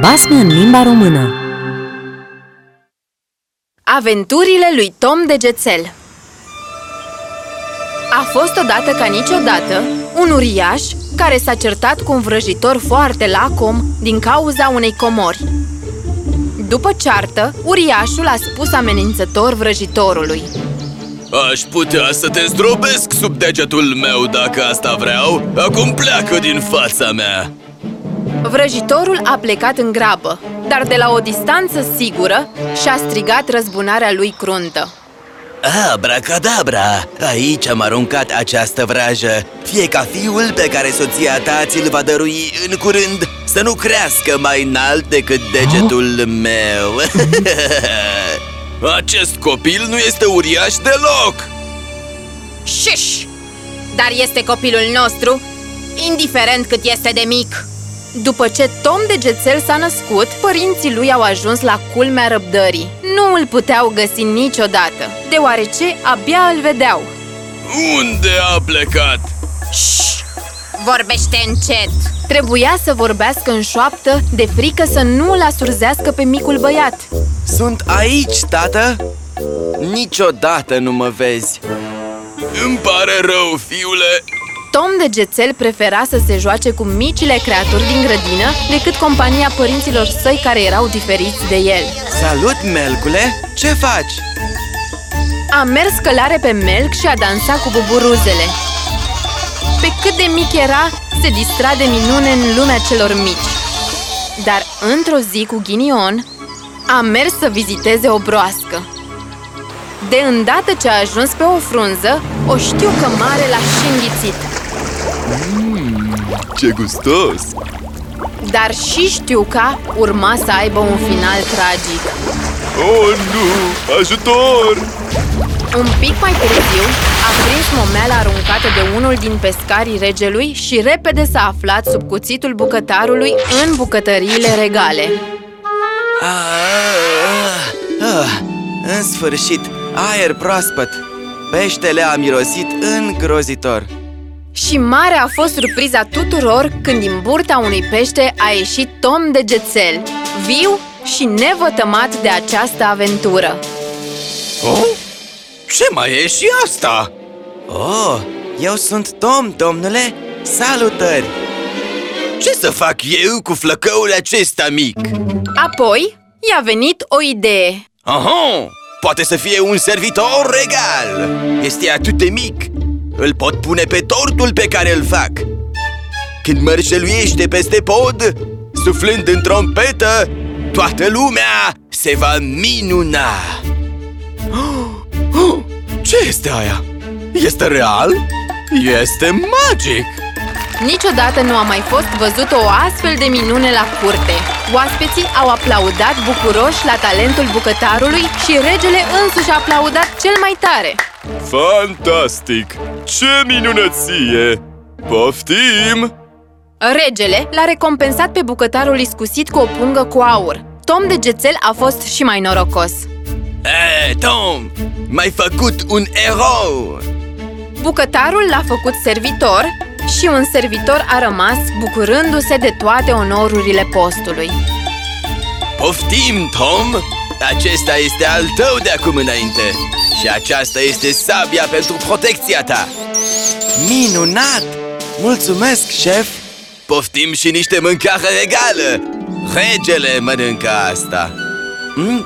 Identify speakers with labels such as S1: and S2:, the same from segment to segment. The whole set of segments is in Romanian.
S1: Basme în limba română.
S2: Aventurile lui Tom Degețel A fost odată ca niciodată un uriaș care s-a certat cu un vrăjitor foarte lacom din cauza unei comori. După ceartă, uriașul a spus amenințător vrăjitorului.
S3: Aș putea să te zdrobesc sub degetul meu dacă asta vreau. Acum pleacă din fața mea
S2: Vrăjitorul a plecat în grabă, dar de la o distanță sigură și-a strigat răzbunarea lui cruntă
S3: Abracadabra! Aici am aruncat această vrajă Fie ca fiul pe care soția ta ți-l va dărui în curând Să nu crească mai înalt decât degetul meu Acest copil nu este uriaș deloc!
S2: Șiș! Dar este copilul nostru, indiferent cât este de mic După ce Tom Degețel s-a născut, părinții lui au ajuns la culmea răbdării Nu îl puteau găsi niciodată, deoarece abia îl vedeau
S3: Unde a plecat?
S2: Șș! Vorbește încet! Trebuia să vorbească în șoaptă, de frică să nu îl asurzească pe micul băiat
S4: Sunt aici, tată! Niciodată nu mă vezi
S3: Îmi pare rău, fiule
S2: Tom Degețel prefera să se joace cu micile creaturi din grădină decât compania părinților săi care erau diferiți de el.
S4: Salut, Melcule! Ce faci?
S2: A mers călare pe Melc și a dansat cu buburuzele. Pe cât de mic era, se distra de minune în lumea celor mici. Dar într-o zi cu ghinion, a mers să viziteze o broască. De îndată ce a ajuns pe o frunză, o știu că mare l-a și înghițit
S3: Ce gustos!
S2: Dar și știu că urma să aibă un final tragic
S3: Oh, nu! Ajutor!
S2: Un pic mai târziu, a prins momeala aruncată de unul din pescarii regelui și repede s-a aflat sub cuțitul bucătarului în bucătăriile regale.
S4: Ah, ah, în sfârșit, aer proaspăt Peștele a mirosit îngrozitor
S2: Și mare a fost surpriza tuturor când din burta unui pește a ieșit Tom Degețel, viu și nevătămat de această aventură.
S3: Oh? Ce mai e și asta?
S4: Oh, eu sunt Tom, domnule! Salutări!
S3: Ce să fac eu cu flăcăul acesta mic?
S2: Apoi i-a venit o idee.
S3: Aha! Poate să fie un servitor regal! Este atât de mic! Îl pot pune pe tortul pe care îl fac! Când mărșăluiește peste pod, suflând în trompetă, toată lumea se va minuna! Ce este aia? Este real? Este magic!
S2: Niciodată nu a mai fost văzută o astfel de minune la curte. Oaspeții au aplaudat bucuroși la talentul bucătarului și regele însuși a aplaudat cel mai tare.
S3: Fantastic! Ce minunăție! Poftim!
S2: Regele l-a recompensat pe bucătarul iscusit cu o pungă cu aur. Tom de Gețel a fost și mai norocos.
S3: Hei, Tom! M-ai făcut un erou!
S2: Bucătarul l-a făcut servitor și un servitor a rămas bucurându-se de toate onorurile postului.
S3: Poftim, Tom! Acesta este al tău de acum înainte Și aceasta este sabia pentru protecția ta
S4: Minunat! Mulțumesc, șef!
S3: Poftim și niște mâncare regală Regele mănâncă asta
S4: Mm?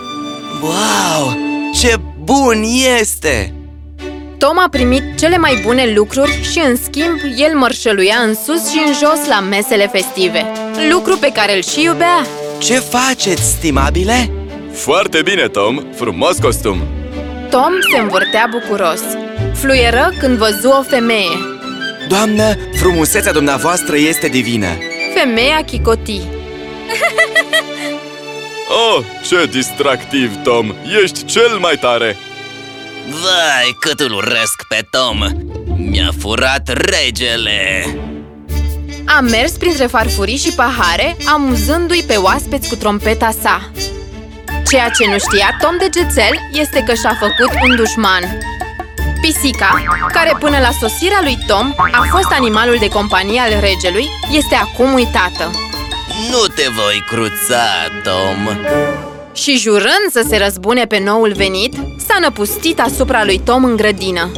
S4: Wow! Ce bun este!
S2: Tom a primit cele mai bune lucruri și, în schimb, el mărșăluia în sus și în jos la mesele festive Lucru pe care îl și iubea
S4: Ce faceți, stimabile?
S3: Foarte bine, Tom! Frumos costum!
S2: Tom se învârtea bucuros Fluieră când văzu o femeie
S4: Doamnă, frumusețea dumneavoastră este divină
S2: Femeia chicoti
S3: Oh, ce distractiv, Tom! Ești cel mai tare!
S5: Vai, cât îl urăsc pe Tom! Mi-a furat regele!
S2: A mers printre farfurii și pahare, amuzându-i pe oaspeți cu trompeta sa Ceea ce nu știa Tom de Gețel este că și-a făcut un dușman. Pisica, care până la sosirea lui Tom a fost animalul de companie al regelui, este acum uitată.
S3: Nu te voi cruța, Tom.
S2: Și jurând să se răzbune pe noul venit, s-a năpustit asupra lui Tom în grădină.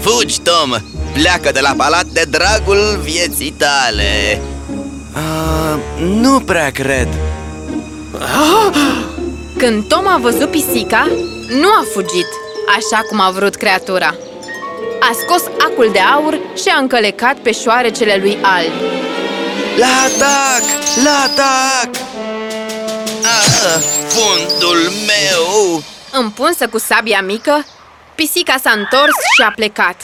S3: Fugi, Tom! Pleacă de la palat de dragul vieții tale.
S6: Uh, Nu prea cred
S2: Când Tom a văzut pisica, nu a fugit, așa cum a vrut creatura A scos acul de aur și a încălecat pe șoarecele lui alb
S6: La atac! La atac!
S3: ah, Fundul meu!
S2: Împunsă cu sabia mică, pisica s-a întors și a plecat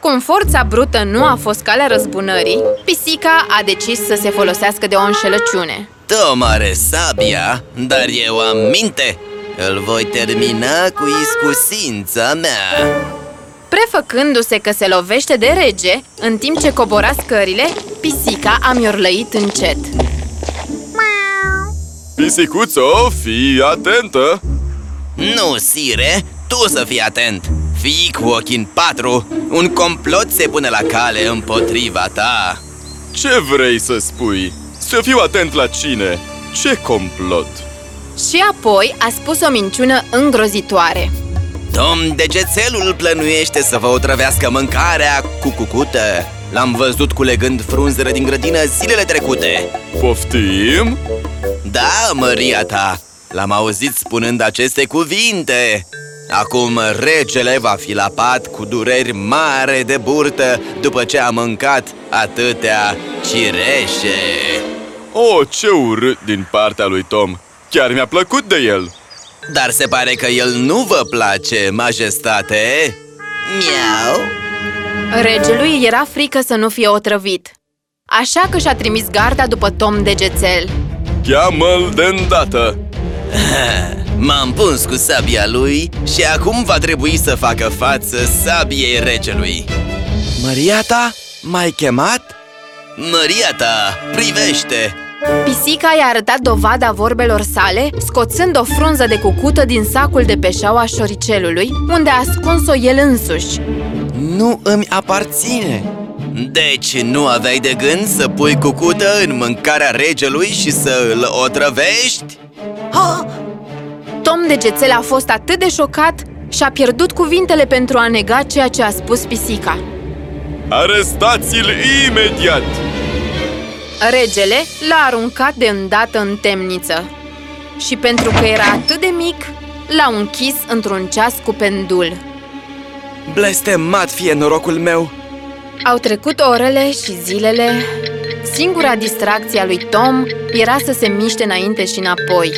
S2: Cum forța brută nu a fost calea răzbunării, pisica a decis să se folosească de o înșelăciune
S3: Tom are sabia, dar eu am minte. Îl voi termina cu iscusința mea.
S2: Prefăcându-se că se lovește de rege, în timp ce cobora scările, pisica a miorlăit încet.
S4: Pisicuțo, fii atentă!
S3: Nu, sire, tu să fii atent. Fii cu ochii în patru. Un complot se pune la cale împotriva ta.
S4: Ce vrei să spui? Să fiu atent la cine? Ce complot?
S2: Și apoi a spus o minciună îngrozitoare
S3: Tom Degețelul plănuiește să vă otrăvească mâncarea cu cucută L-am văzut culegând frunzele din grădină zilele trecute
S4: Poftim?
S3: Da, măria ta, l-am auzit spunând aceste cuvinte Acum regele va fi la pat cu dureri mare de burtă După ce a mâncat atâtea cireșe
S4: O, ce urât din partea lui Tom! Chiar mi-a plăcut de el!
S3: Dar se pare că el nu vă place, majestate Miau
S2: Regelui era frică să nu fie otrăvit Așa că și-a trimis garda după Tom Degețel
S4: Cheamă-l de îndată!
S3: M-am puns cu sabia lui și acum va trebui să facă față sabiei regelui
S6: Maria ta? M-ai chemat?
S3: Măria ta, privește!
S2: Pisica i-a arătat dovada vorbelor sale, scoțând o frunză de cucută din sacul de peșau a șoricelului, unde a ascuns-o el însuși
S6: Nu îmi aparține
S3: Deci nu aveai de gând să pui cucută în mâncarea regelui și să îl otrăvești?
S2: Tom Degețel a fost atât de șocat și a pierdut cuvintele pentru a nega ceea ce a spus pisica
S4: Arestați-l imediat!
S2: Regele l-a aruncat de îndată în temniță. Și pentru că era atât de mic, l-au închis într-un ceas cu pendul.
S6: Blestemat fie norocul meu.
S2: Au trecut orele și zilele. Singura distracție a lui Tom era să se miște înainte și înapoi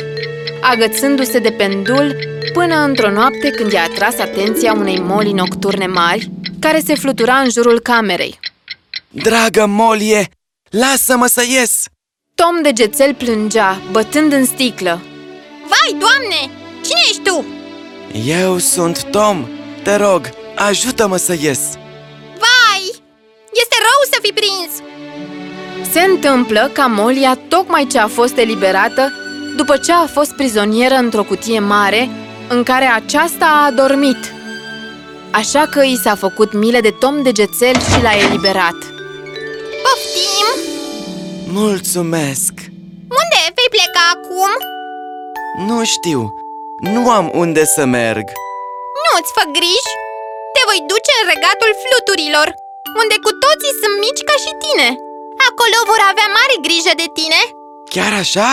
S2: Agățându-se de pendul până într-o noapte când i-a atras atenția unei moli nocturne mari Care se flutura în jurul camerei.
S6: Dragă Molie, lasă-mă să ies
S2: Tom Degețel plângea, bătând în sticlă
S7: Vai, doamne! Cine ești tu?
S6: Eu sunt Tom, te rog, ajută-mă să ies
S7: Vai! Este rău să fii prins!
S2: Se întâmplă ca Molia, tocmai ce a fost eliberată, după ce a fost prizonieră într-o cutie mare, în care aceasta a adormit. Așa că i s-a făcut milă de Tom Degețel și l-a eliberat.
S7: Poftim!
S6: Mulțumesc
S7: Unde vei pleca acum?
S6: Nu știu, nu am unde să merg
S7: Nu-ți fă griji! Te voi duce în regatul fluturilor, unde cu toții sunt mici ca și tine Acolo vor avea mare grijă de tine
S6: Chiar așa?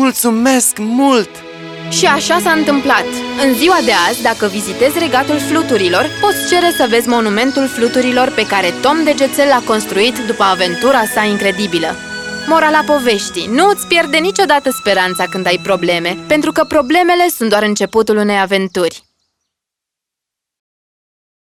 S6: Mulțumesc mult!
S2: Și așa s-a întâmplat. În ziua de azi, dacă vizitezi regatul fluturilor, poți cere să vezi monumentul fluturilor pe care Tom Degețel l-a construit după aventura sa incredibilă. Morala poveștii, nu îți pierde niciodată speranța când ai probleme, pentru că problemele sunt doar începutul unei aventuri.